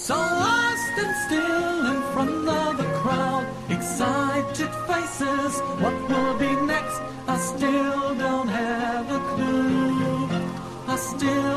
stand still in front of the crowd. Excited faces, what will be next? I still don't have a clue. I still